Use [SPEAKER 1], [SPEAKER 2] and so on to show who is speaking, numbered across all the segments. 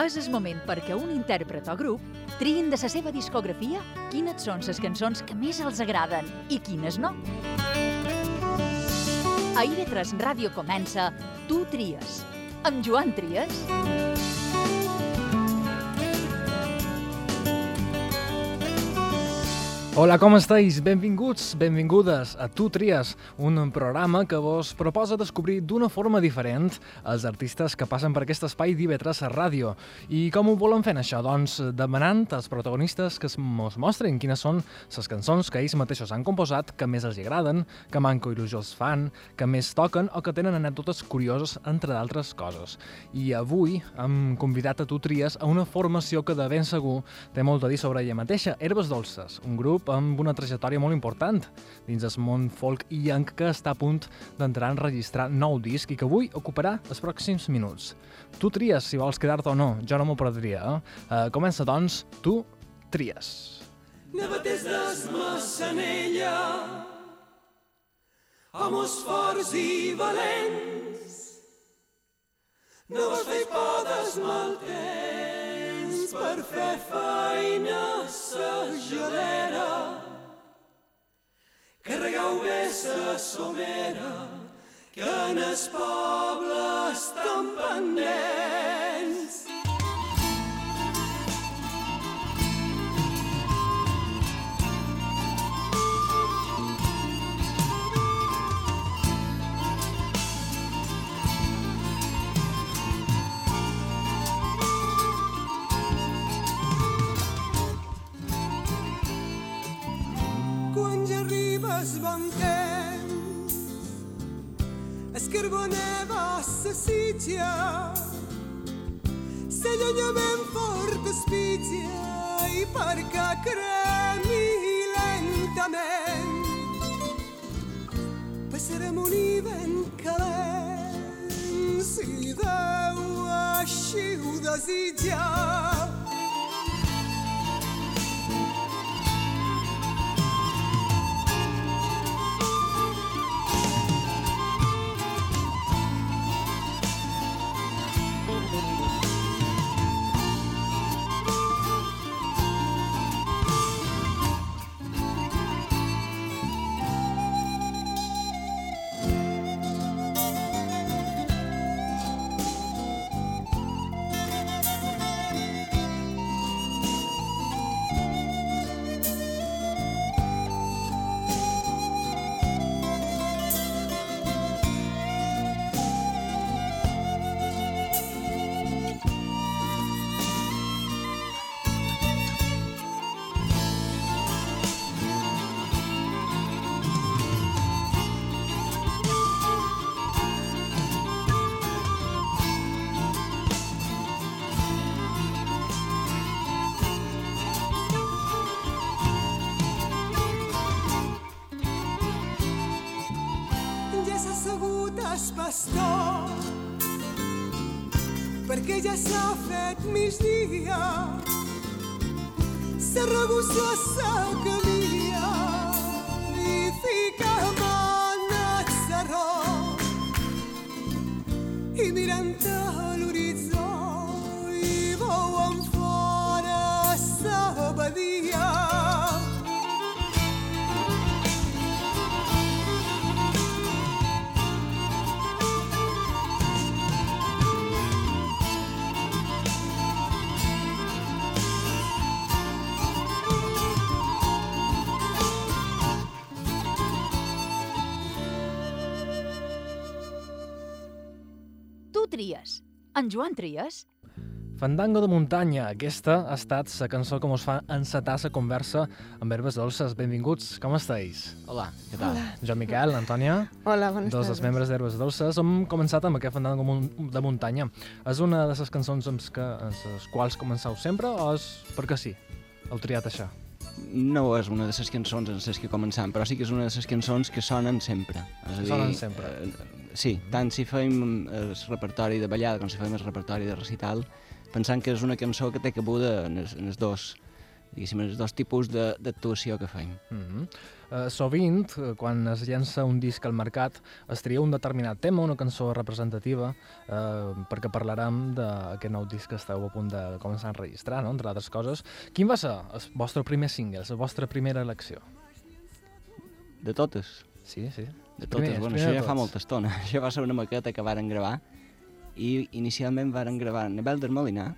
[SPEAKER 1] És el moment perquè un intèrpret o grup triïn de la seva discografia quines són les cançons que més els agraden i quines no. A IB3 Ràdio comença Tu tries, amb Joan Trias.
[SPEAKER 2] Hola, com estàs? Benvinguts, benvingudes a Tu Tries, un programa que vos proposa descobrir d'una forma diferent els artistes que passen per aquest espai d'IV3 a ràdio. I com ho volen fer això? Doncs demanant als protagonistes que ens mostren quines són les cançons que ells mateixos han composat, que més els agraden, que manco il·lusió els fan, que més toquen o que tenen anècdotes curioses, entre d'altres coses. I avui hem convidat a Tu Tries a una formació que de ben segur té molt a dir sobre ella mateixa, Herbes Dolces, un grup amb una trajectòria molt important dins el món folk i young que està a punt d'entrar a enregistrar nou disc i que avui ocuparà els pròxims minuts. Tu tries si vols quedar-te o no, jo no m'ho perdria. Eh? Uh, comença, doncs, tu tries.
[SPEAKER 3] Batés desmassanella Homes forts i valents No vas fer por desmaltents per fer feina sa gelera Carregueu bé sa somera que en el poble estan pendents arribes bon temps es carboneva sa sitja. S'allunya ben fort espitja i perquè cremi lentament. Passarem un hivern calent si Déu així ho desitja pastor perquè ja s'ha fet migdia s'arregussa sa camilla i fica mà al sarró i mirant a l'horitzó i veuen fora sa badia
[SPEAKER 1] amb Joan Trias.
[SPEAKER 2] Fandango de muntanya. Aquesta ha estat la cançó que mos fa encetar la conversa amb herbes dolces. Benvinguts, com estàs?
[SPEAKER 4] Hola, què tal? Hola.
[SPEAKER 2] Jo, Miquel, Antònia,
[SPEAKER 5] Hola, bones
[SPEAKER 2] dos dels membres d'Herbes Dolces. Hem començat amb aquest Fandango de muntanya. És una de les cançons amb les quals començau sempre o és perquè sí? Heu triat això?
[SPEAKER 4] No és una de les cançons en les que començam, però sí que és una de les cançons que sonen sempre. És a dir,
[SPEAKER 2] Sonen sempre.
[SPEAKER 4] Eh, sí, tant si fem el repertori de ballada com si fem el repertori de recital, pensant que és una cançó que té cabuda en els, en els dos diguéssim, els dos tipus de- d'actuació que fem.
[SPEAKER 2] Mm -hmm. uh, sovint, eh, quan es llença un disc al mercat, es tria un determinat tema, una cançó representativa, uh, perquè parlarem d'aquest nou disc que esteu a punt de començar a enregistrar, no? entre altres coses. Quin va ser el vostre primer single, la vostra primera elecció?
[SPEAKER 4] De totes,
[SPEAKER 2] Sí, sí.
[SPEAKER 4] de totes.
[SPEAKER 2] primers,
[SPEAKER 4] bueno,
[SPEAKER 2] primer
[SPEAKER 4] això ja fa molta estona. Això va ser una maqueta que varen gravar i inicialment varen gravar Nebel del Molinar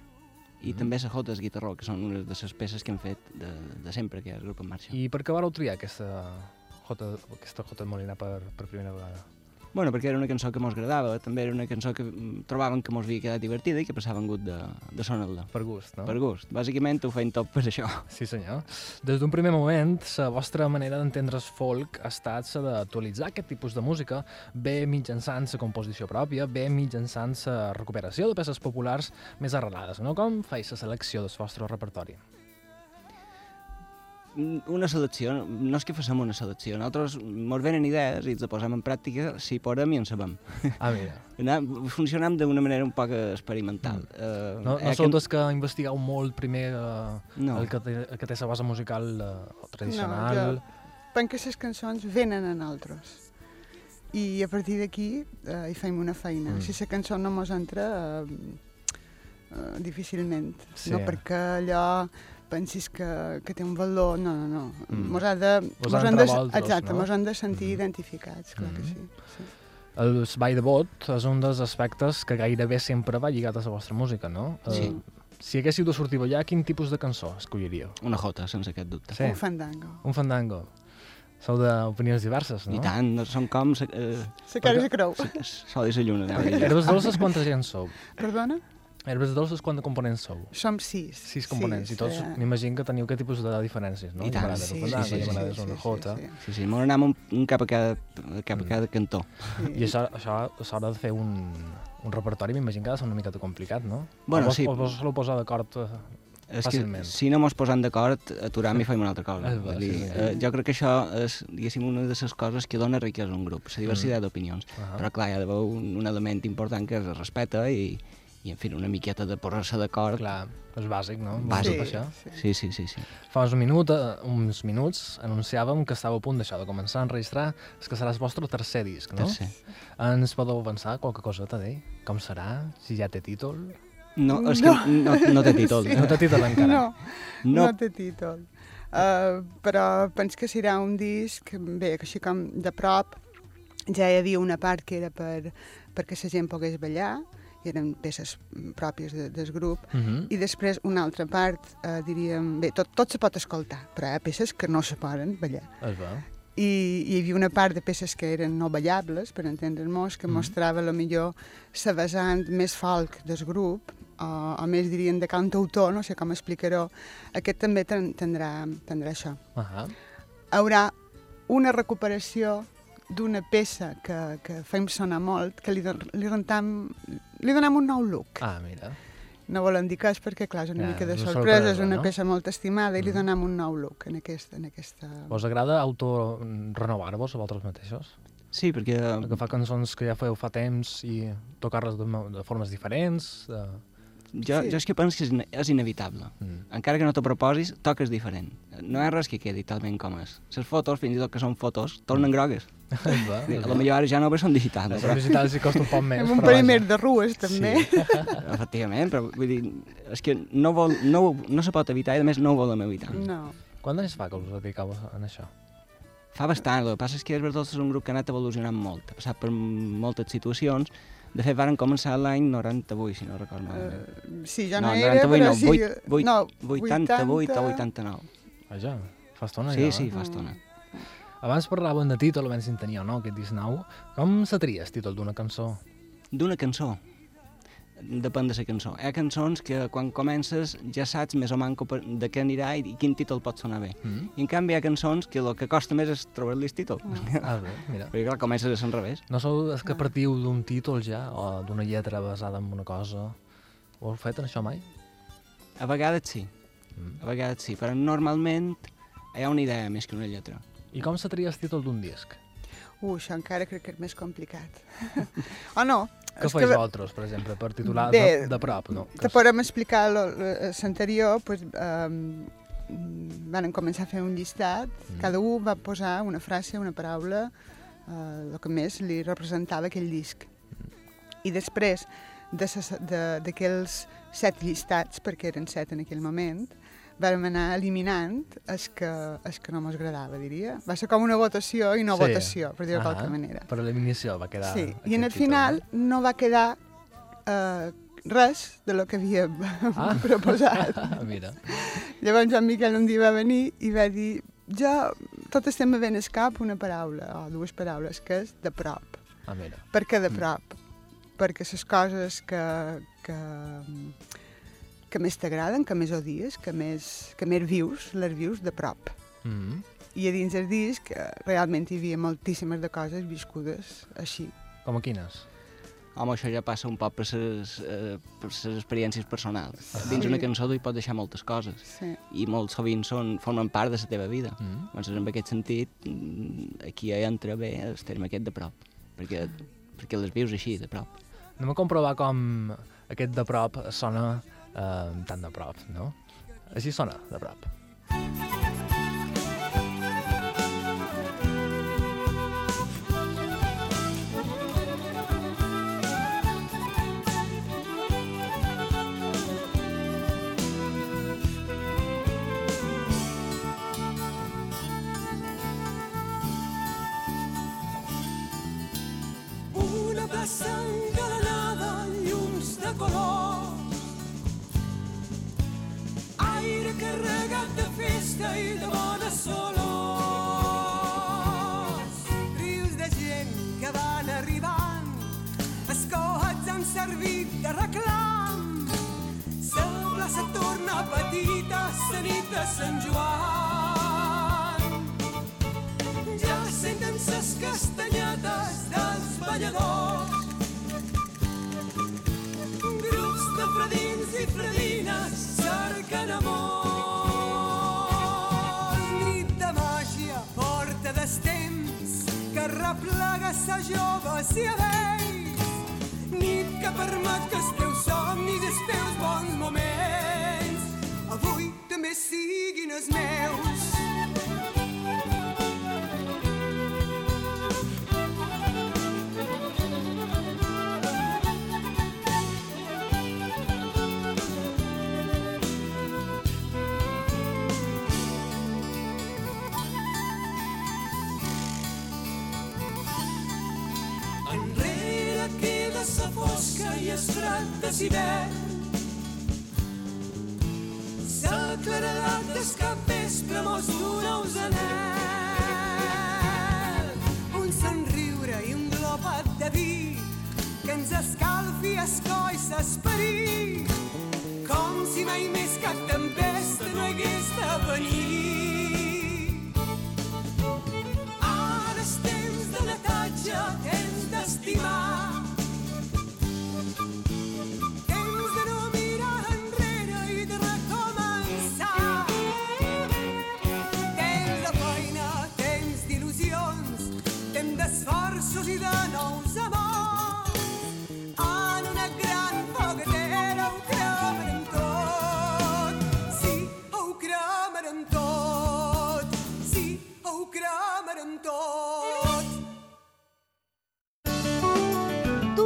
[SPEAKER 4] i
[SPEAKER 2] Mhm.
[SPEAKER 4] també Sajotes Guitarró, que són unes de les peces que hem fet de, de sempre, que és el grup en marxa.
[SPEAKER 2] I per què vareu triar aquesta J, aquesta J Molina per, per primera vegada?
[SPEAKER 4] Bueno, perquè era una cançó que mos agradava, també era una cançó que mm, trobàvem que mos havia quedat divertida i que passàvem gust de, de sonar-la.
[SPEAKER 2] Per gust, no?
[SPEAKER 4] Per gust. Bàsicament ho feim tot per això.
[SPEAKER 2] Sí, senyor. Des d'un primer moment, la vostra manera d'entendre's folk ha estat la d'actualitzar aquest tipus de música, bé mitjançant la composició pròpia, bé mitjançant la recuperació de peces populars més arrelades, no? Com feis la selecció del vostre repertori?
[SPEAKER 4] Una selecció, no és que facem una selecció, nosaltres mos venen idees i les posem en pràctica si podem i en sabem.
[SPEAKER 2] Ah, mira.
[SPEAKER 4] Funcionam d'una manera un poc experimental. Mm. Uh,
[SPEAKER 2] No, no sou dels que investigueu molt primer eh,
[SPEAKER 4] No.
[SPEAKER 2] el, que té, el que té la base musical eh, tradicional?
[SPEAKER 5] No, jo- Penso que les cançons venen a nosaltres. I a partir d'aquí eh, hi fem una feina.
[SPEAKER 2] Mm.
[SPEAKER 5] Mm. Si la cançó no mos entra, eh, eh, difícilment.
[SPEAKER 2] Sí.
[SPEAKER 5] No perquè allò pensis que, que té un valor, no, no, no.
[SPEAKER 2] Mm.
[SPEAKER 5] Mos ha de... Mos han de, exacte,
[SPEAKER 2] no?
[SPEAKER 5] mos han de sentir
[SPEAKER 2] Mm.
[SPEAKER 5] identificats, clar que
[SPEAKER 2] Mm.
[SPEAKER 5] sí. sí.
[SPEAKER 2] El ball de bot és un dels aspectes que gairebé sempre va lligat a la vostra música, no?
[SPEAKER 4] Sí.
[SPEAKER 2] Eh, si haguéssiu de sortir a ballar, quin tipus de cançó escolliríeu?
[SPEAKER 4] Una jota, sense aquest dubte.
[SPEAKER 2] Sí.
[SPEAKER 5] Un fandango.
[SPEAKER 2] Un fandango. Sou d'opinions diverses, no?
[SPEAKER 4] I tant, són com... sa- Eh,
[SPEAKER 5] La cara de creu.
[SPEAKER 4] sol i la lluna. dir.
[SPEAKER 2] Herbes dolces, quanta gent sou?
[SPEAKER 5] Perdona?
[SPEAKER 2] Herbes dolces, quanta components sou?
[SPEAKER 5] Som sis.
[SPEAKER 2] Sis components, i tots
[SPEAKER 5] eh,
[SPEAKER 2] m'imagino que teniu aquest tipus de diferències, no?
[SPEAKER 4] I tant, sí, sí, sí, sí,
[SPEAKER 5] sí, sí, sí,
[SPEAKER 4] Sí, sí, m'ho anem un, un cap a cada, cap a
[SPEAKER 2] Mm.
[SPEAKER 4] cada cantó.
[SPEAKER 5] sí.
[SPEAKER 2] I això, això a l'hora de fer un, un repertori m'imagino que ha de ser una miqueta complicat, no?
[SPEAKER 4] Bueno,
[SPEAKER 2] o vos,
[SPEAKER 4] sí.
[SPEAKER 2] O vos soleu posar d'acord eh,
[SPEAKER 4] És
[SPEAKER 2] Fàcilment.
[SPEAKER 4] que si no mos posem d'acord, aturam i fem una altra cosa.
[SPEAKER 2] Bo,
[SPEAKER 4] Vull
[SPEAKER 2] sí,
[SPEAKER 4] dir,
[SPEAKER 2] sí.
[SPEAKER 4] eh, jo crec que això és, diguéssim, una de les coses que dona riquesa a un grup, la diversitat d'opinions.
[SPEAKER 2] Ah.
[SPEAKER 4] Però clar, hi ha d'haver un, un element important que es respecta i, i en fi, una miqueta de posar-se d'acord.
[SPEAKER 2] Clar, és bàsic, no?
[SPEAKER 4] Bàsic.
[SPEAKER 2] Bàsic, això.
[SPEAKER 5] sí.
[SPEAKER 4] Sí, sí, sí, sí.
[SPEAKER 2] Fa uns, minut, eh, uns minuts anunciàvem que estava a punt d'això, de començar a enregistrar el que serà el vostre tercer disc, no?
[SPEAKER 4] Tercer.
[SPEAKER 2] Ens podeu avançar qualque coseta d'ell? Com serà? Si ja té títol?
[SPEAKER 4] No, és que no, no té títol.
[SPEAKER 2] No té títol encara?
[SPEAKER 5] No,
[SPEAKER 4] No.
[SPEAKER 5] no té títol. Uh, però penso que serà un disc, bé, que així com de prop, ja hi havia una part que era per, perquè la gent pogués ballar, eren peces pròpies de, del grup,
[SPEAKER 2] Uh -huh.
[SPEAKER 5] i després una altra part, eh, diríem, bé, tot, tot se pot escoltar, però hi ha peces que no se poden ballar.
[SPEAKER 2] Es veu.
[SPEAKER 5] I hi havia una part de peces que eren no ballables, per entendre'ns, que
[SPEAKER 2] Mhm.
[SPEAKER 5] mostrava la millor la vessant més folk del grup, o, o més dirien de cantautor, no sé com explicar-ho. Aquest també tindrà, tindrà això.
[SPEAKER 2] Uh -huh.
[SPEAKER 5] Haurà una recuperació d'una peça que, que fem sonar molt, que li, don- li, rentam, li donem un nou look.
[SPEAKER 2] Ah, mira.
[SPEAKER 5] No volem dir és perquè, clar, és una
[SPEAKER 2] Ja,
[SPEAKER 5] mica de
[SPEAKER 2] una
[SPEAKER 5] sorpresa, és
[SPEAKER 2] sorpresa,
[SPEAKER 5] una
[SPEAKER 2] no?
[SPEAKER 5] peça molt estimada i li
[SPEAKER 2] Mhm.
[SPEAKER 5] donem un nou look en aquesta... En aquesta...
[SPEAKER 2] Vos agrada auto-renovar-vos a vosaltres mateixos?
[SPEAKER 4] Sí, perquè
[SPEAKER 2] Agafar cançons que ja feu fa temps i tocar-les de, de formes diferents? De...
[SPEAKER 4] jo,
[SPEAKER 5] Sí.
[SPEAKER 4] jo és que penso que és, és inevitable.
[SPEAKER 2] Mm.
[SPEAKER 4] Encara que no t'ho proposis, toques diferent. No hi ha res que quedi talment com és. Les fotos, fins i tot que són fotos, tornen grogues.
[SPEAKER 2] Va,
[SPEAKER 4] Sí,
[SPEAKER 2] es
[SPEAKER 4] a lo millor ara ja no bé són digitals,
[SPEAKER 2] Les
[SPEAKER 4] però,
[SPEAKER 2] digitals hi costa un poc més.
[SPEAKER 5] Amb un
[SPEAKER 2] però
[SPEAKER 5] parell més de rues, també.
[SPEAKER 2] Sí.
[SPEAKER 4] efectivament, però vull dir, és que no, vol, no, no se pot evitar i a més no ho volem evitar.
[SPEAKER 5] No.
[SPEAKER 2] Quant anys fa que us dedicau a això?
[SPEAKER 4] Fa bastant, el que passa és que Herbert Dolces és un grup que ha anat evolucionant molt, ha passat per moltes situacions. De fet, varen començar l'any 98, si no recordo malament.
[SPEAKER 5] Uh, sí, jo
[SPEAKER 4] No,
[SPEAKER 5] no, era,
[SPEAKER 4] 98
[SPEAKER 5] però
[SPEAKER 4] no,
[SPEAKER 5] sí...
[SPEAKER 4] vuit- vuit-
[SPEAKER 5] no,
[SPEAKER 4] 88 o 89.
[SPEAKER 2] Vaja, fa estona
[SPEAKER 4] Sí,
[SPEAKER 2] ja,
[SPEAKER 4] sí,
[SPEAKER 2] eh?
[SPEAKER 4] fa estona.
[SPEAKER 2] Abans parlàvem de títol, abans en tenia, no?, aquest disc nou. Com se tria el títol d'una cançó?
[SPEAKER 4] D'una cançó. Depèn de la cançó. Hi ha cançons que quan comences ja saps més o manco de què anirà i quin títol pot sonar bé.
[SPEAKER 2] Mm?
[SPEAKER 4] I en canvi hi ha cançons que el que costa més és trobar-li el títol.
[SPEAKER 2] Ah, bé, mira.
[SPEAKER 4] Perquè clar, comences a l'enrevés.
[SPEAKER 2] No sou els que partiu d'un títol ja, o d'una lletra basada en una cosa? Ho heu fet, això, mai?
[SPEAKER 4] A vegades sí,
[SPEAKER 2] Mm.
[SPEAKER 4] a vegades sí, però normalment hi ha una idea més que una lletra.
[SPEAKER 2] I com se tria el títol d'un disc?
[SPEAKER 5] Uh, això encara crec que és més complicat. o no?
[SPEAKER 2] Què feis
[SPEAKER 5] que
[SPEAKER 2] vosaltres, per exemple, per titular
[SPEAKER 5] Bé,
[SPEAKER 2] de, de prop, no?
[SPEAKER 5] Te podem explicar l'anterior, pues, um, mm, van començar a fer un llistat, mm. cada un va posar una frase, una paraula, eh, el que més li representava aquell disc. I després de ses- de- d'aquells set llistats, perquè eren set en aquell moment, vam anar eliminant els que, els que no mos agradava, diria. Va ser com una votació i no
[SPEAKER 2] Sí.
[SPEAKER 5] votació, per dir-ho qualque manera.
[SPEAKER 2] Per eliminació va quedar...
[SPEAKER 5] Sí, i en el
[SPEAKER 2] aquest títol,
[SPEAKER 5] final no va quedar eh, res de lo que havíem
[SPEAKER 2] Ah.
[SPEAKER 5] proposat.
[SPEAKER 2] Mira,
[SPEAKER 5] Llavors en Miquel un dia va venir i va dir jo, tot estem movent el cap una paraula, o dues paraules, que és de prop.
[SPEAKER 2] ah, mira.
[SPEAKER 5] Per què de
[SPEAKER 2] Mm.
[SPEAKER 5] prop? Perquè les coses que, que, que més t'agraden, que més odies, que més, que més vius, les vius de prop.
[SPEAKER 2] Mm -hmm.
[SPEAKER 5] I a dins del disc eh, realment hi havia moltíssimes de coses viscudes així.
[SPEAKER 2] Com a quines?
[SPEAKER 4] Home, això ja passa un poc per les, eh, per les experiències personals.
[SPEAKER 2] Ah.
[SPEAKER 4] Dins una cançó tu hi pots deixar moltes coses
[SPEAKER 5] Sí.
[SPEAKER 4] i molt sovint són, formen part de la teva vida.
[SPEAKER 2] Mm.
[SPEAKER 4] Doncs en aquest sentit, mm, aquí ja entra bé el terme aquest de prop, perquè, perquè les vius així, de prop.
[SPEAKER 2] Anem a comprovar com aquest de prop sona eh, tan de prop, no? Així sona, de prop.
[SPEAKER 3] Festa i de bones olors.
[SPEAKER 6] rius de gent que van arribant, els coets han servit de reclam.
[SPEAKER 3] La plaça torna petita, la nit de Sant Joan. Ja senten ses castanyetes dels balladors. Grups de fredins i fredines cerquen amor.
[SPEAKER 6] Replega sa joves i a vells.
[SPEAKER 3] Nit que permet que els teus somnis i els teus bons moments
[SPEAKER 6] Avui també siguin els meus.
[SPEAKER 3] Fred de l'hivern. Sa claredat del capvespre mos dona us anel.
[SPEAKER 6] Un somriure i un glopat de vi que ens escalfi el coll s'esperit.
[SPEAKER 3] Com si mai més cap tempesta no hagués de venir.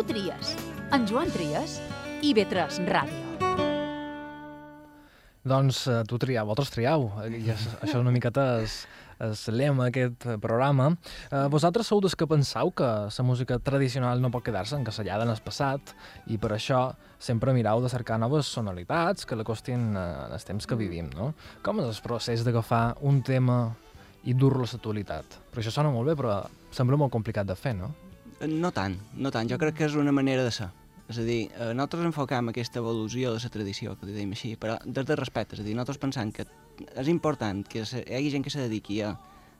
[SPEAKER 1] Tries. En Joan Trias i B3 Ràdio.
[SPEAKER 2] Doncs eh, tu triau, vosaltres triau. Eh, I això una miqueta és, és lema aquest programa. Eh, vosaltres sou dels que penseu que la música tradicional no pot quedar-se encasellada en el passat i per això sempre mirau de cercar noves sonoritats que l'acostin eh, en els temps que vivim, no? Com és el procés d'agafar un tema i dur-lo a l'actualitat? Perquè això sona molt bé, però sembla molt complicat de fer, no?
[SPEAKER 4] Eh, No tant, no tant. Jo crec que és una manera de ser. És a dir, eh, nosaltres enfocam aquesta evolució de la tradició, que li dèiem així, però des de respecte. És a dir, nosaltres pensam que és important que hi hagi gent que se dediqui a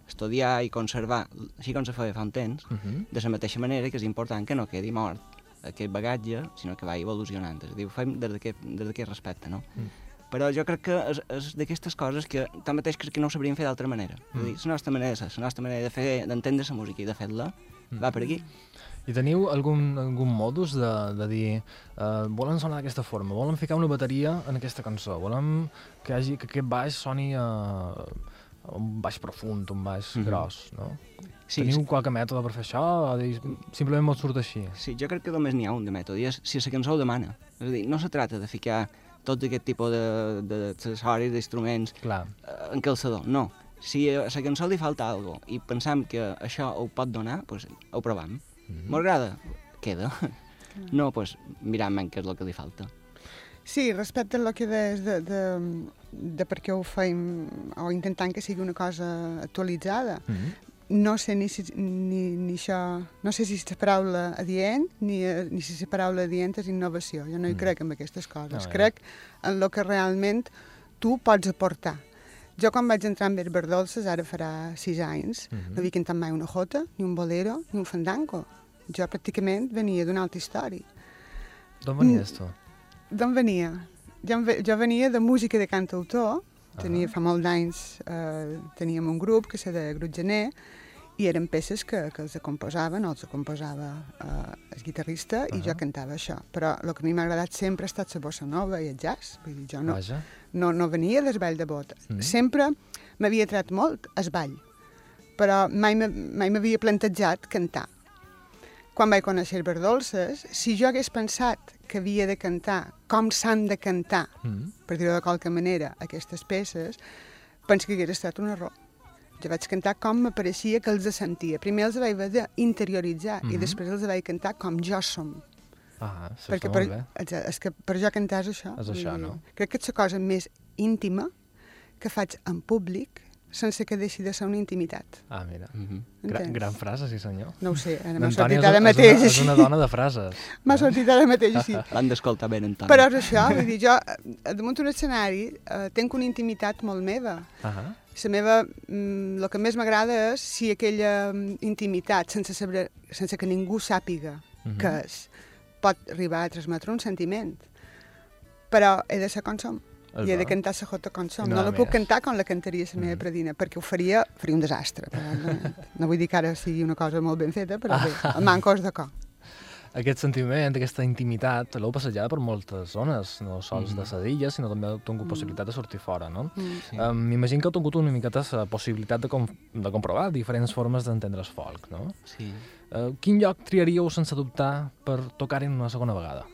[SPEAKER 4] estudiar i conservar, així com se feia fa un temps,
[SPEAKER 2] Uh -huh.
[SPEAKER 4] de la mateixa manera que és important que no quedi mort aquest bagatge, sinó que vagi evolucionant. És a dir, ho fem des d'aquest des d'aquest respecte, no?
[SPEAKER 2] Mm.
[SPEAKER 4] Però jo crec que és, és d'aquestes coses que tanmateix crec que no ho sabríem fer d'altra manera. Mm. És a dir, la nostra manera de ser, la nostra manera de fer, d'entendre la música i de fer-la, va per aquí.
[SPEAKER 2] I teniu algun, algun modus de, de dir uh, volen sonar d'aquesta forma, volen ficar una bateria en aquesta cançó, volem que, hagi, que aquest baix soni uh, un baix profund, un baix mm. -hmm. gros, no?
[SPEAKER 4] Sí,
[SPEAKER 2] Teniu qualque mètode per fer això o dir, simplement mos surt així?
[SPEAKER 4] Sí, jo crec que només n'hi ha un de mètode, i és si la cançó ho demana. És a dir, no se trata de ficar tot aquest tipus de- d'accessoris, d'instruments eh, en calçador, no. Si a la cançó li falta algo i pensam que això ho pot donar, doncs ho provam. Mm -hmm. M'agrada, queda. No, doncs miram què és el que li falta.
[SPEAKER 5] Sí, respecte al que deies de, de, de per què ho fem o intentant que sigui una cosa actualitzada,
[SPEAKER 2] mm -hmm.
[SPEAKER 5] no sé ni si, ni, ni això, no sé si la paraula adient ni, eh, ni si la paraula adient és innovació. Jo no hi
[SPEAKER 2] Mm.
[SPEAKER 5] crec en aquestes coses.
[SPEAKER 2] No, ja.
[SPEAKER 5] crec en el que realment tu pots aportar. Jo quan vaig entrar en Verber Dolces, ara farà sis anys,
[SPEAKER 2] Mhm.
[SPEAKER 5] no havia cantat mai una jota, ni un bolero, ni un fandango. Jo pràcticament venia d'una altra història.
[SPEAKER 2] D'on venies tu?
[SPEAKER 5] D'on venia? Jo, jo venia de música de cantautor, tenia, fa molts anys eh, teníem un grup que se de Grup Gener, i eren peces que, que els composaven, o els composava eh, el guitarrista, i jo cantava això. Però el que a mi m'ha agradat sempre ha estat la bossa nova i el jazz. Vull dir, jo no,
[SPEAKER 2] Vaja.
[SPEAKER 5] no, no venia del ball de bot.
[SPEAKER 2] Mm.
[SPEAKER 5] Sempre m'havia tret molt el ball, però mai m'havia plantejat cantar. Quan vaig conèixer Verdolces, si jo hagués pensat que havia de cantar com s'han de cantar,
[SPEAKER 2] Mm.
[SPEAKER 5] per dir-ho de qualque manera, aquestes peces, penso que hagués estat un error. Jo vaig cantar com m'apareixia que els sentia. Primer els vaig haver d'interioritzar mm -hmm. i
[SPEAKER 2] Mhm.
[SPEAKER 5] després els vaig cantar com jo som.
[SPEAKER 2] Ah, això
[SPEAKER 5] Perquè
[SPEAKER 2] està
[SPEAKER 5] per,
[SPEAKER 2] molt bé.
[SPEAKER 5] exacte, és que per jo cantar és això.
[SPEAKER 2] És això,
[SPEAKER 5] dir,
[SPEAKER 2] no?
[SPEAKER 5] Crec que és la cosa més íntima que faig en públic sense que deixi de ser una intimitat.
[SPEAKER 2] Ah, mira.
[SPEAKER 4] Mm -hmm.
[SPEAKER 2] Gran, gran frase, sí senyor.
[SPEAKER 5] No ho sé, ara m'ha sortit
[SPEAKER 2] és,
[SPEAKER 5] ara
[SPEAKER 2] és,
[SPEAKER 5] mateix
[SPEAKER 2] una, és una dona de frases.
[SPEAKER 5] M'ha sortit ara mateix així.
[SPEAKER 4] L'han d'escoltar ben, Antoni.
[SPEAKER 5] Però és això, vull dir, jo eh, damunt un escenari eh, tenc una intimitat molt meva.
[SPEAKER 2] Ah
[SPEAKER 5] La meva, mm, el que més m'agrada és si aquella mm, intimitat, sense, saber, sense que ningú sàpiga
[SPEAKER 2] Mhm.
[SPEAKER 5] què és, pot arribar a transmetre un sentiment. Però he de ser com som. I he de cantar la jota com som.
[SPEAKER 2] No
[SPEAKER 5] No, la puc cantar com la cantaria la meva
[SPEAKER 2] Mhm.
[SPEAKER 5] predina, perquè ho faria, faria un desastre. Però, no vull dir que ara sigui una cosa molt ben feta, però bé, el manco és de cor.
[SPEAKER 2] Aquest sentiment, aquesta intimitat, l'heu passejat per moltes zones, no sols de Sedilla, sinó també heu tingut possibilitat de sortir fora, no?
[SPEAKER 5] Mm.
[SPEAKER 4] Sí.
[SPEAKER 2] Um, M'imagino que heu tingut una miqueta la possibilitat de, com, de comprovar diferents formes d'entendre el folk, no?
[SPEAKER 4] sí.
[SPEAKER 2] Uh, quin lloc triaríeu sense dubtar per tocar-hi una segona vegada?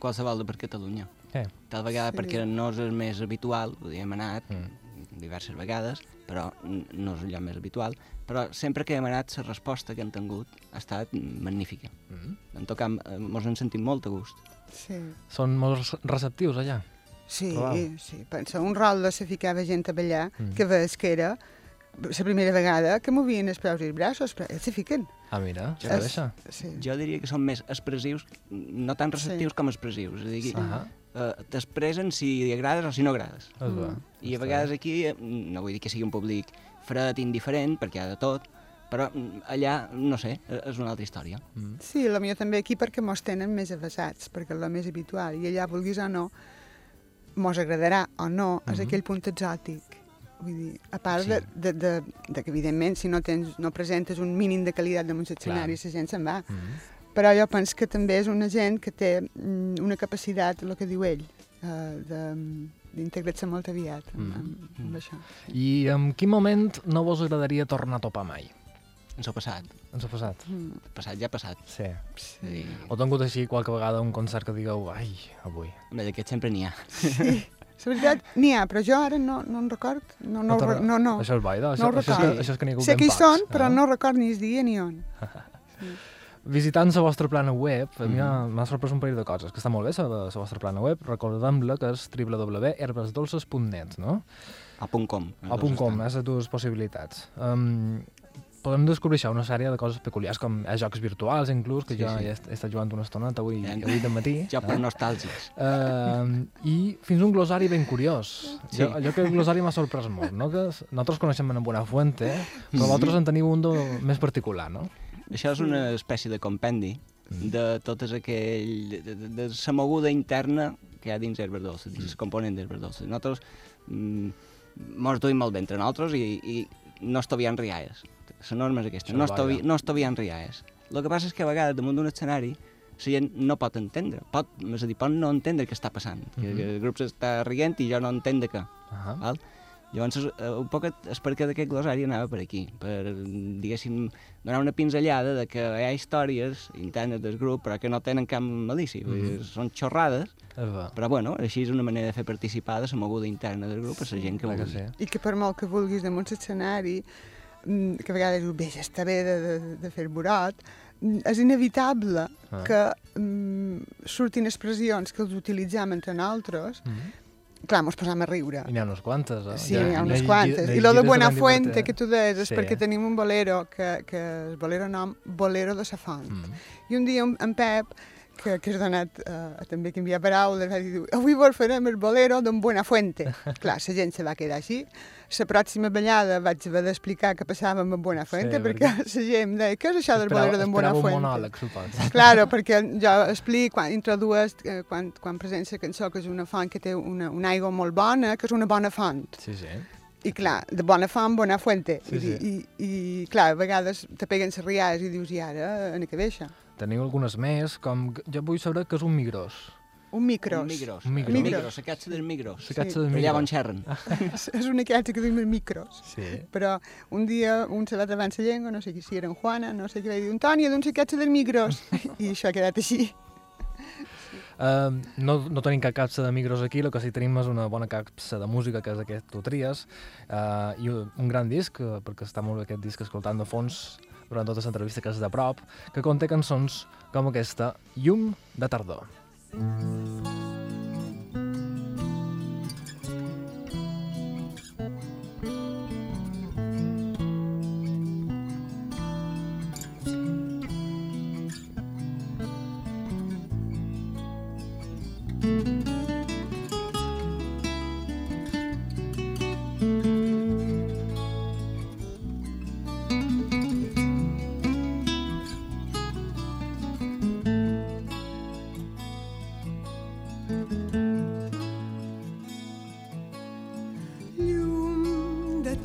[SPEAKER 4] Qualsevol de per Catalunya.
[SPEAKER 2] Eh.
[SPEAKER 4] Tal vegada
[SPEAKER 5] Sí.
[SPEAKER 4] perquè no és el més habitual, hem anat
[SPEAKER 2] Mm.
[SPEAKER 4] Diverses vegades, però no és el lloc més habitual, però sempre que hem anat la resposta que hem tingut ha estat magnífica.
[SPEAKER 2] Mm.
[SPEAKER 4] En tocar, eh, mos hem sentit molt a gust.
[SPEAKER 5] Sí.
[SPEAKER 2] Són molt rece- receptius allà?
[SPEAKER 5] Sí, sí. Pensa, un rol de se ficava gent a ballar,
[SPEAKER 2] Mm.
[SPEAKER 5] mm. que ves que era la primera vegada que movien els peus i els braços, però ells se fiquen.
[SPEAKER 2] Ah, mira, ja deixa.
[SPEAKER 5] Sí.
[SPEAKER 4] Jo diria que són més expressius, no tan receptius com expressius. És a dir,
[SPEAKER 5] Sí.
[SPEAKER 4] Eh, t'expressen si li agrades o si no agrades.
[SPEAKER 2] és bé.
[SPEAKER 4] I a vegades aquí, eh, no vull dir que sigui un públic fred, indiferent, perquè hi ha de tot, però mm, allà, no sé, eh, és una altra història.
[SPEAKER 2] Mm.
[SPEAKER 5] Sí, la millor també aquí perquè mos tenen més avasats, perquè és el més habitual. I allà, vulguis o no, mos agradarà o no, és
[SPEAKER 2] Mhm.
[SPEAKER 5] aquell punt exòtic. Vull dir, a part
[SPEAKER 4] Sí.
[SPEAKER 5] de, de, de, de que, evidentment, si no, tens, no presentes un mínim de qualitat damunt l'escenari, la gent se'n va.
[SPEAKER 2] Mm.
[SPEAKER 5] Però jo penso que també és una gent que té mm, una capacitat, el que diu ell, eh, de- d'integrar-se molt aviat amb,
[SPEAKER 2] Mm.
[SPEAKER 5] amb, amb això.
[SPEAKER 2] I en quin moment no vos agradaria tornar a topar mai?
[SPEAKER 4] Ens ha passat.
[SPEAKER 2] Ens ha passat?
[SPEAKER 5] Mm.
[SPEAKER 4] Passat ja ha passat.
[SPEAKER 2] Sí.
[SPEAKER 4] Sí.
[SPEAKER 5] Sí.
[SPEAKER 2] O tingut així qualque vegada un concert que digueu, ai, avui.
[SPEAKER 4] Home, d'aquest sempre n'hi ha.
[SPEAKER 5] sí. La veritat, n'hi ha, però jo ara no, no en record. No, no, re- no, no.
[SPEAKER 2] Això és bo, això,
[SPEAKER 5] no ho
[SPEAKER 2] això, és que,
[SPEAKER 5] recordo.
[SPEAKER 2] això és que n'hi ha hagut
[SPEAKER 5] sé qui
[SPEAKER 2] pocs,
[SPEAKER 5] són, però
[SPEAKER 2] eh?
[SPEAKER 5] no record ni el dia ni on.
[SPEAKER 2] Visitant la vostra plana web, a mi
[SPEAKER 4] Mhm.
[SPEAKER 2] m'ha sorprès un parell de coses, que està molt bé la, la vostra plana web, recordem-la que és www.herbesdolces.net, no?
[SPEAKER 4] A punt com.
[SPEAKER 2] A punt com, és les dues possibilitats. Um, podem descobrir això, una sèrie de coses peculiars, com hi ha jocs virtuals, inclús, que
[SPEAKER 4] Sí,
[SPEAKER 2] jo
[SPEAKER 4] sí.
[SPEAKER 2] he, he estat jugant una estoneta avui,
[SPEAKER 4] Ja,
[SPEAKER 2] avui de matí.
[SPEAKER 4] Jo per nostàlgics.
[SPEAKER 2] Uh, I fins un glosari ben curiós.
[SPEAKER 4] Sí.
[SPEAKER 2] Jo, allò que el glosari m'ha sorprès molt, no? Que nosaltres coneixem en Buenafuente, però vosaltres en teniu un de, més particular, no?
[SPEAKER 4] Això és una espècie de compendi de totes aquell... de, de, de la moguda interna que hi ha dins Herbes Dolces, dins el component d'Herbes Dolces. Nosaltres mm, mos duim molt bé entre nosaltres i, i no estudiant rialles. la norma és aquesta, no
[SPEAKER 2] ja.
[SPEAKER 4] no estudiant res. El que passa és que a vegades damunt d'un escenari la gent no pot entendre, pot, és a dir, pot no entendre què està passant, que,
[SPEAKER 2] Mhm.
[SPEAKER 4] que el grup s'està rient i jo no entenc de què.
[SPEAKER 2] Ah,
[SPEAKER 4] Val? Llavors, eh, un poc és perquè d'aquest glosari anava per aquí, per, diguéssim, donar una pinzellada de que hi ha històries internes del grup però que no tenen cap malícia, vull dir, són xorrades, però bueno, així és una manera de fer participar de la moguda interna del grup a la gent que
[SPEAKER 2] que
[SPEAKER 4] vulgui.
[SPEAKER 2] sí.
[SPEAKER 5] I que per molt que vulguis damunt l'escenari, mm, que a vegades dius, bé, ja està bé de, de, de fer borot, mm, és inevitable
[SPEAKER 2] Ah.
[SPEAKER 5] que mm, surtin expressions que els utilitzem entre nosaltres,
[SPEAKER 2] Mhm.
[SPEAKER 5] Clar, mos posam a riure.
[SPEAKER 2] I n'hi ha unes quantes, eh?
[SPEAKER 5] Sí, n'hi ha unes quantes. I lo de
[SPEAKER 2] gires
[SPEAKER 5] Buena
[SPEAKER 2] ben
[SPEAKER 5] Fuente,
[SPEAKER 2] divertit,
[SPEAKER 5] que tu deies, és
[SPEAKER 2] Sí.
[SPEAKER 5] perquè tenim un bolero, que, que el bolero nom Bolero de sa Font.
[SPEAKER 2] Mm.
[SPEAKER 5] I un dia en Pep, que, que és donat a també que envia paraules, va dir, avui vol farem el bolero d'en Buena Fuente. Clar, la gent se va quedar així. La pròxima ballada vaig haver d'explicar què passava amb en Buena Fuente,
[SPEAKER 2] Sí,
[SPEAKER 5] perquè la gent deia, què és això del bolero d'en Buena
[SPEAKER 2] esperava un monòleg, suposo.
[SPEAKER 5] Claro, perquè jo explico, quan introdues, eh, quan, quan presents la cançó, que és una font que té una, una aigua molt bona, que és una bona font.
[SPEAKER 2] Sí, sí.
[SPEAKER 5] I clar, de bona font, bona fuente.
[SPEAKER 2] Sí,
[SPEAKER 5] I,
[SPEAKER 2] sí.
[SPEAKER 5] i, I, clar, a vegades te peguen les riades i dius, i ara, en què ve això?
[SPEAKER 2] Teniu algunes més, com... Jo vull saber què és un migrós.
[SPEAKER 5] Un micros.
[SPEAKER 4] Un migros.
[SPEAKER 2] Un migros.
[SPEAKER 4] Un migros, la catxa del migros.
[SPEAKER 2] La catxa de
[SPEAKER 4] Per allà on
[SPEAKER 2] migros.
[SPEAKER 4] xerren.
[SPEAKER 5] És, és una catxa que diu micros.
[SPEAKER 2] Sí.
[SPEAKER 5] Però un dia un se va davant la llengua, no sé qui si era en Juana, no sé què, va dir, Antònia, doncs la catxa del micros. I això ha quedat així.
[SPEAKER 2] Uh, no, no tenim cap capsa de micros aquí, el que sí tenim és una bona capsa de música, que és aquest Tu Tries, uh, i un un gran disc, eh, perquè està molt bé aquest disc escoltant de fons durant tota l'entrevista, que és de prop, que conté cançons com aquesta, Llum de tardor.
[SPEAKER 3] llum de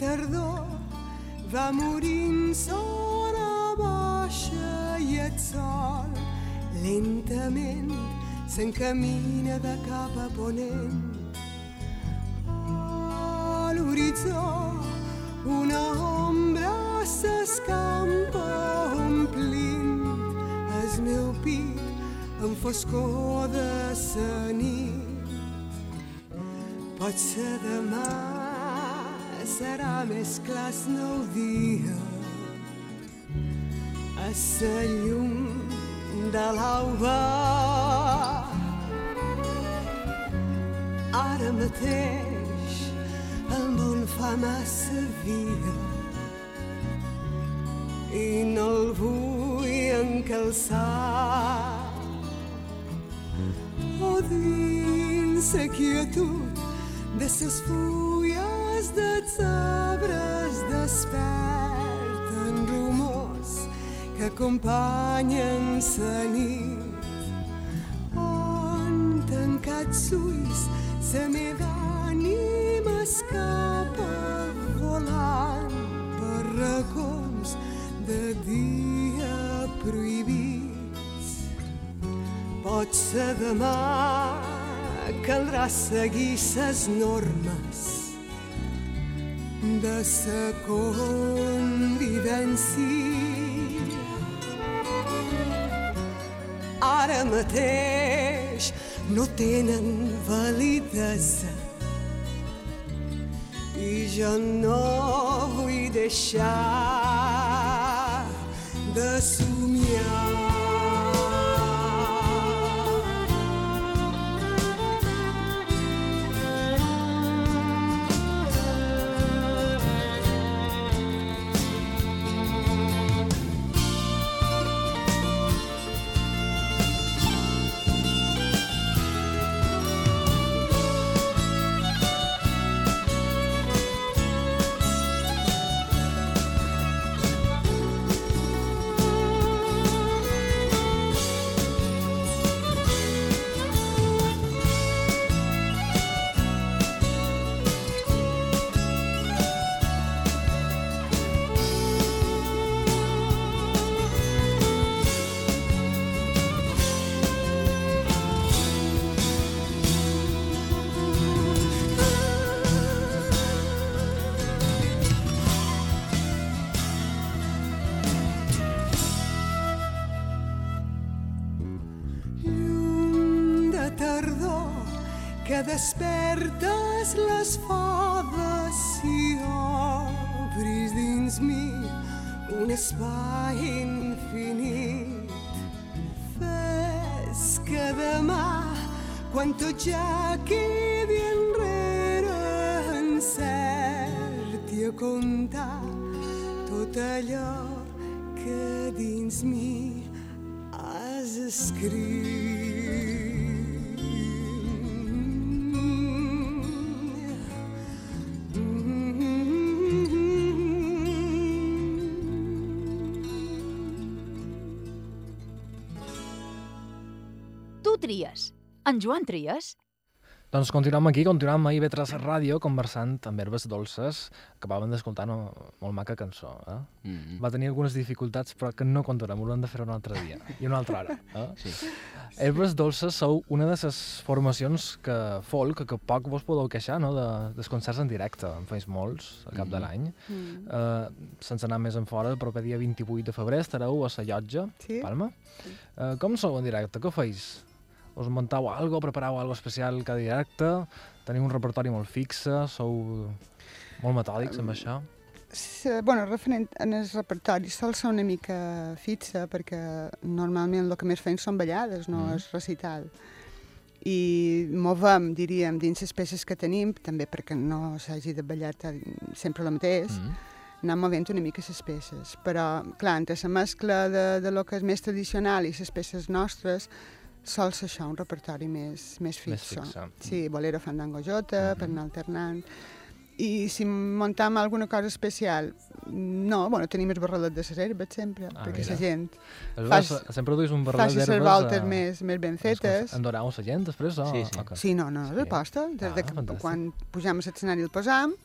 [SPEAKER 3] tardor va morint sola baixa i el sol. Lentament s'encamina de cap a ponent. A l'horitzó una ombra s'escampa omplint el meu pit amb foscor de sa nit Potser demà serà més clar el nou dia a la llum de l'alba. Ara mateix el món fa massa via i no el vull encalçar. O dins la quietud de ses fulles dels arbres desperten rumors que acompanyen sa nit. On tancats ulls sa meva ànima escapa volant per racons de dia prohibits. Potser demà caldrà seguir ses normes de sa convivència. Ara mateix no tenen validesa i jo no vull deixar de somiar. Despertes les faves si obris dins mi un espai infinit. Fes que demà, quan tot ja quedi enrere, encerti a contar tot allò que dins mi has escrit.
[SPEAKER 7] En Joan Tries?
[SPEAKER 2] Doncs continuem aquí, continuem a IB3 Ràdio conversant amb Herbes Dolces. Acabàvem d'escoltar una molt maca cançó. Eh?
[SPEAKER 4] Mm -hmm.
[SPEAKER 2] Va tenir algunes dificultats, però que no contarem, ho hem de fer un altre dia i una altra hora. Eh?
[SPEAKER 4] Sí.
[SPEAKER 2] Herbes Dolces sou una de les formacions que folk, que poc vos podeu queixar, no?, de, dels concerts en directe. En feis molts al cap de
[SPEAKER 4] Mhm.
[SPEAKER 2] l'any.
[SPEAKER 5] Mm.
[SPEAKER 2] Uh, sense anar més en fora, el proper dia 28 de febrer estareu a la llotja,
[SPEAKER 5] Sí.
[SPEAKER 2] Palma. Uh, com sou en directe? Què feis? Us muntau algo, prepareu algo especial cada directe? Teniu un repertori molt fixe? Sou molt metòdics amb això?
[SPEAKER 5] Bueno, referent en el repertori sol ser una mica fixa perquè normalment el que més fem són ballades, no
[SPEAKER 2] Mhm.
[SPEAKER 5] és recital. I movem, diríem, dins les peces que tenim, també perquè no s'hagi de ballar sempre el mateix,
[SPEAKER 2] Mm.
[SPEAKER 5] anar movent una mica les peces. Però, clar, entre la mescla de, de lo que és més tradicional i les peces nostres, sol ser això, un repertori més, més fix.
[SPEAKER 2] Més fixe.
[SPEAKER 5] Sí, bolero, fandango, jota,
[SPEAKER 2] Mhm.
[SPEAKER 5] per anar alternant. I si muntam alguna cosa especial, no, bueno, tenim el barrelet de les herbes sempre,
[SPEAKER 2] Ah,
[SPEAKER 5] perquè
[SPEAKER 2] mira.
[SPEAKER 5] la gent Fas-
[SPEAKER 2] sempre duis un barret
[SPEAKER 5] faci les
[SPEAKER 2] d'herbes...
[SPEAKER 5] voltes
[SPEAKER 2] a-
[SPEAKER 5] més, més ben fetes.
[SPEAKER 2] En donau la gent després? O...
[SPEAKER 4] Sí, sí.
[SPEAKER 2] o què?
[SPEAKER 5] Sí, no, no,
[SPEAKER 2] Sí.
[SPEAKER 5] és aposta. Des de
[SPEAKER 2] Ah,
[SPEAKER 5] que
[SPEAKER 2] fantàstic.
[SPEAKER 5] quan pujam a l'escenari el posam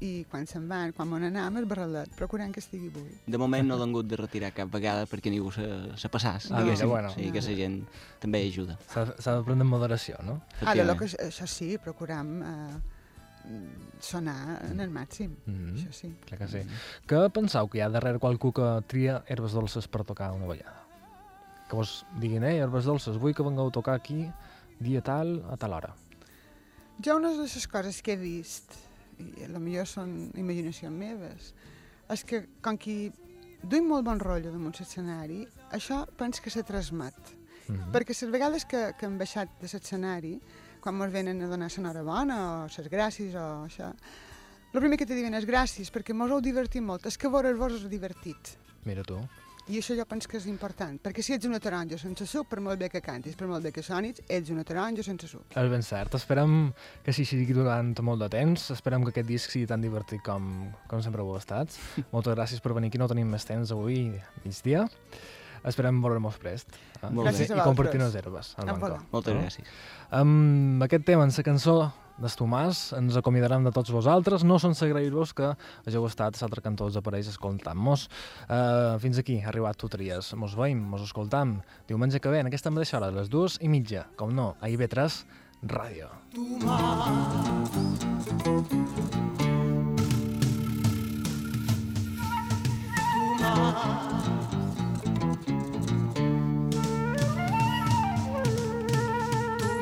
[SPEAKER 5] i quan se'n van, quan m'on anem, el barrelet, procurant que estigui buit.
[SPEAKER 4] De moment no l'han hagut de retirar cap vegada perquè ningú se, se passàs.
[SPEAKER 2] Ah,
[SPEAKER 4] diguéssim.
[SPEAKER 2] bueno.
[SPEAKER 4] Sí, que la gent també ajuda.
[SPEAKER 2] S'ha s'ha de prendre amb moderació, no?
[SPEAKER 5] Ara, lo que, és- això sí, procuram eh, sonar en el màxim,
[SPEAKER 2] Mhm.
[SPEAKER 5] això sí.
[SPEAKER 2] Clar que sí. Què penseu que hi ha darrere qualcú que tria herbes dolces per tocar una ballada? Que vos diguin, eh, herbes dolces, vull que vengueu a tocar aquí dia tal, a tal hora.
[SPEAKER 5] Jo una de les coses que he vist, i a lo millor són imaginacions meves, és que com que duim molt bon rotllo damunt l'escenari, això penso que se transmet.
[SPEAKER 2] Mm -hmm.
[SPEAKER 5] Perquè les vegades que, que hem baixat de l'escenari, quan ens venen a donar l'enhorabona o les gràcies o això, el primer que te diuen és gràcies perquè mos heu divertit molt, és que veure-vos és divertit.
[SPEAKER 2] Mira tu.
[SPEAKER 5] I això jo penso que és important, perquè si ets una taronja sense suc, per molt bé que cantis, per molt bé que sonis, ets una taronja sense suc.
[SPEAKER 2] És ben cert. Esperem que així sigui durant molt de temps. Esperem que aquest disc sigui tan divertit com, com sempre ho ha estat. Moltes gràcies per venir aquí. No tenim més temps avui, migdia. Esperem veure molt prest. Eh?
[SPEAKER 4] Molt bé.
[SPEAKER 5] Gràcies a
[SPEAKER 2] I compartir les herbes al.
[SPEAKER 4] Moltes gràcies.
[SPEAKER 2] Amb aquest tema, en la cançó del Tomàs, ens acomiadarem de tots vosaltres, no sense agrair-vos que hàgiu estat a l'altre cantó dels aparells escoltant-nos. Uh, fins aquí ha arribat Tutries. Mos veiem, mos escoltam diumenge que ve, en aquesta mateixa hora, a les dues i mitja, com no, a IB3 Ràdio.
[SPEAKER 3] Tu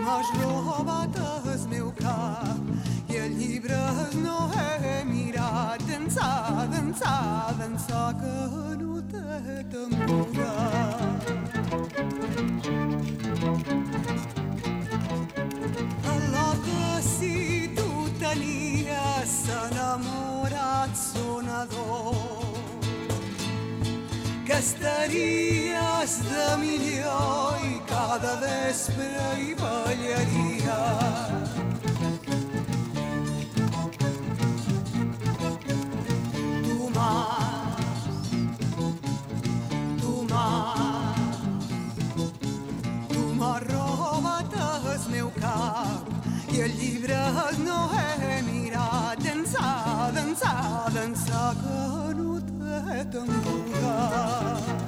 [SPEAKER 3] m'has robat d'ençà que no t'he temporat. Allò que si tu tenies enamorat sonador que estaries de millor i cada vespre hi ballaria. этом лугах.